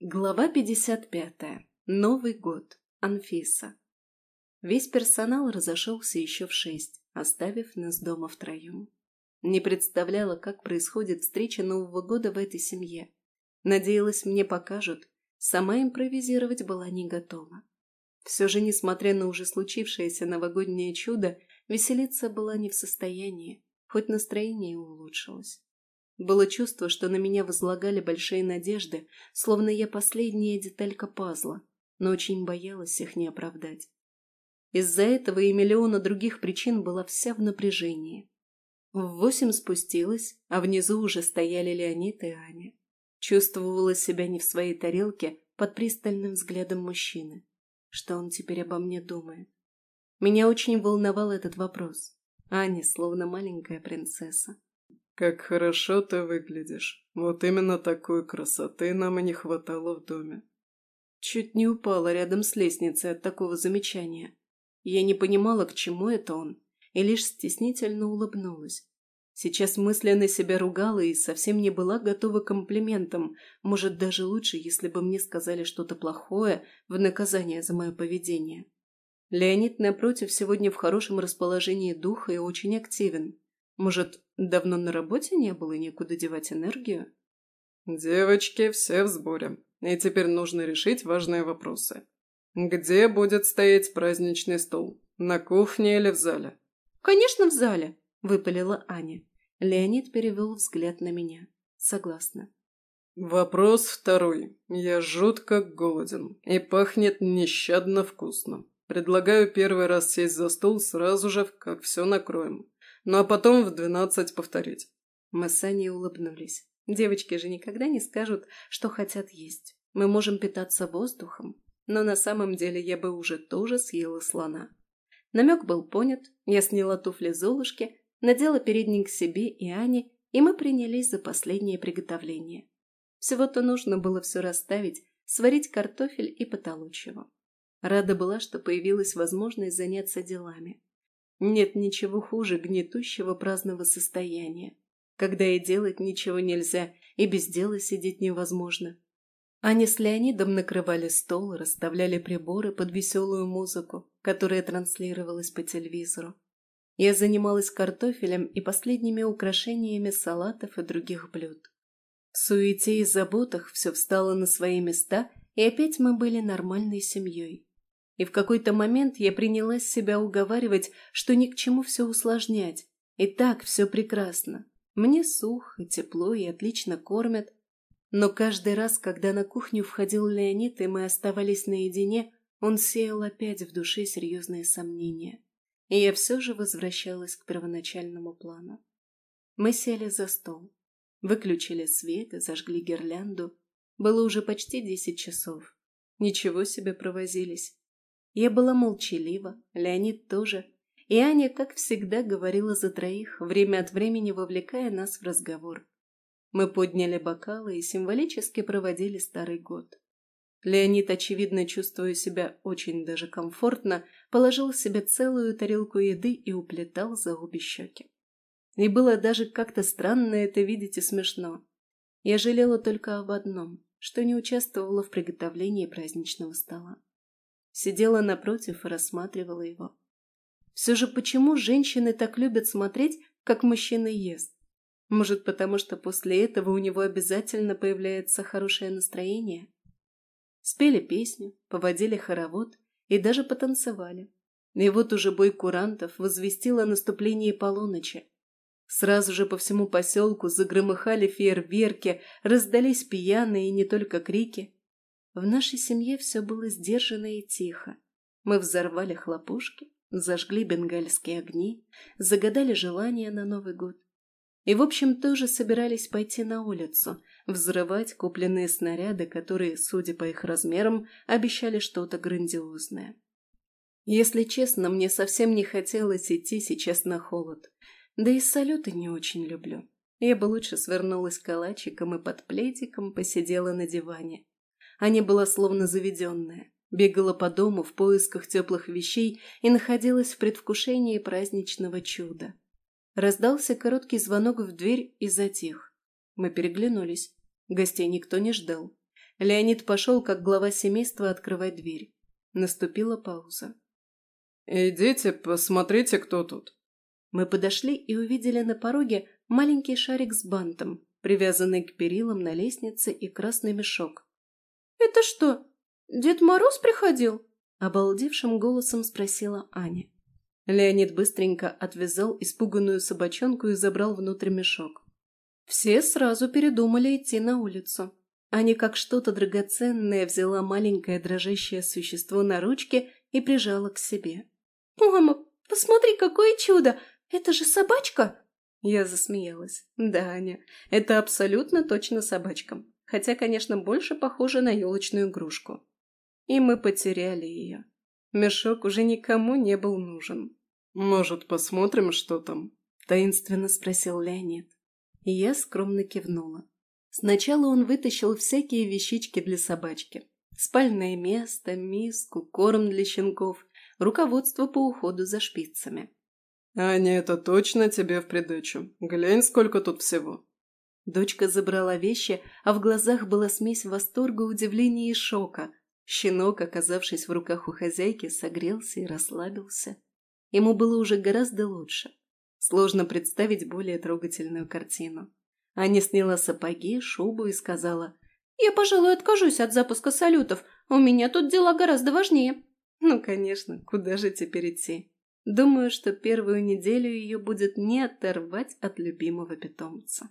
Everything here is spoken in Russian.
Глава 55. Новый год. Анфиса. Весь персонал разошелся еще в шесть, оставив нас дома втроем. Не представляла, как происходит встреча Нового года в этой семье. Надеялась, мне покажут. Сама импровизировать была не готова. Все же, несмотря на уже случившееся новогоднее чудо, веселиться была не в состоянии, хоть настроение улучшилось. Было чувство, что на меня возлагали большие надежды, словно я последняя деталька пазла, но очень боялась их не оправдать. Из-за этого и миллиона других причин была вся в напряжении. В восемь спустилась, а внизу уже стояли Леонид и Аня. Чувствовала себя не в своей тарелке под пристальным взглядом мужчины. Что он теперь обо мне думает? Меня очень волновал этот вопрос. Аня словно маленькая принцесса. «Как хорошо ты выглядишь. Вот именно такой красоты нам и не хватало в доме». Чуть не упала рядом с лестницей от такого замечания. Я не понимала, к чему это он, и лишь стеснительно улыбнулась. Сейчас мысленно себя ругала и совсем не была готова к комплиментам, может, даже лучше, если бы мне сказали что-то плохое в наказание за мое поведение. Леонид, напротив, сегодня в хорошем расположении духа и очень активен. Может, давно на работе не было и некуда девать энергию? Девочки, все в сборе. И теперь нужно решить важные вопросы. Где будет стоять праздничный стол? На кухне или в зале? Конечно, в зале, выпалила Аня. Леонид перевел взгляд на меня. Согласна. Вопрос второй. Я жутко голоден и пахнет нещадно вкусно. Предлагаю первый раз сесть за стол сразу же, как все накроем ну а потом в двенадцать повторить. Мы с Аней улыбнулись. Девочки же никогда не скажут, что хотят есть. Мы можем питаться воздухом, но на самом деле я бы уже тоже съела слона. Намек был понят, я сняла туфли Золушки, надела передник себе и Ане, и мы принялись за последнее приготовление. Всего-то нужно было все расставить, сварить картофель и потолочь его. Рада была, что появилась возможность заняться делами. Нет ничего хуже гнетущего праздного состояния, когда и делать ничего нельзя, и без дела сидеть невозможно. Они с Леонидом накрывали стол, расставляли приборы под веселую музыку, которая транслировалась по телевизору. Я занималась картофелем и последними украшениями салатов и других блюд. В суете и заботах все встало на свои места, и опять мы были нормальной семьей. И в какой-то момент я принялась себя уговаривать, что ни к чему все усложнять. И так все прекрасно. Мне сухо, тепло и отлично кормят. Но каждый раз, когда на кухню входил Леонид, и мы оставались наедине, он сеял опять в душе серьезные сомнения. И я все же возвращалась к первоначальному плану. Мы сели за стол, выключили свет и зажгли гирлянду. Было уже почти десять часов. Ничего себе провозились. Я была молчалива, Леонид тоже, и Аня, как всегда, говорила за троих, время от времени вовлекая нас в разговор. Мы подняли бокалы и символически проводили старый год. Леонид, очевидно, чувствуя себя очень даже комфортно, положил себе целую тарелку еды и уплетал за обе щеки. И было даже как-то странно это видеть и смешно. Я жалела только об одном, что не участвовала в приготовлении праздничного стола сидела напротив и рассматривала его. Все же почему женщины так любят смотреть, как мужчина ест? Может, потому что после этого у него обязательно появляется хорошее настроение? Спели песню, поводили хоровод и даже потанцевали. И вот уже бой курантов возвестил о наступлении полуночи. Сразу же по всему поселку загромыхали фейерверки, раздались пьяные и не только крики. В нашей семье все было сдержанно и тихо. Мы взорвали хлопушки, зажгли бенгальские огни, загадали желания на Новый год. И, в общем, тоже собирались пойти на улицу, взрывать купленные снаряды, которые, судя по их размерам, обещали что-то грандиозное. Если честно, мне совсем не хотелось идти сейчас на холод. Да и салюты не очень люблю. Я бы лучше свернулась калачиком и под пледиком посидела на диване. Аня была словно заведенная. Бегала по дому в поисках теплых вещей и находилась в предвкушении праздничного чуда. Раздался короткий звонок в дверь и затих. Мы переглянулись. Гостей никто не ждал. Леонид пошел, как глава семейства, открывать дверь. Наступила пауза. «Идите, посмотрите, кто тут». Мы подошли и увидели на пороге маленький шарик с бантом, привязанный к перилам на лестнице и красный мешок. «Это что, Дед Мороз приходил?» – обалдевшим голосом спросила Аня. Леонид быстренько отвязал испуганную собачонку и забрал внутрь мешок. Все сразу передумали идти на улицу. Аня как что-то драгоценное взяла маленькое дрожащее существо на ручки и прижала к себе. «Мама, посмотри, какое чудо! Это же собачка!» Я засмеялась. «Да, Аня, это абсолютно точно собачка. Хотя, конечно, больше похоже на елочную игрушку». И мы потеряли ее. Мешок уже никому не был нужен. «Может, посмотрим, что там?» – таинственно спросил Леонид. И я скромно кивнула. Сначала он вытащил всякие вещички для собачки. Спальное место, миску, корм для щенков, руководство по уходу за шпицами. «Аня, это точно тебе в придачу. Глянь, сколько тут всего». Дочка забрала вещи, а в глазах была смесь восторга, удивления и шока. Щенок, оказавшись в руках у хозяйки, согрелся и расслабился. Ему было уже гораздо лучше. Сложно представить более трогательную картину. Аня сняла сапоги, шубу и сказала, «Я, пожалуй, откажусь от запуска салютов. У меня тут дела гораздо важнее». Ну, конечно, куда же теперь идти? Думаю, что первую неделю ее будет не оторвать от любимого питомца.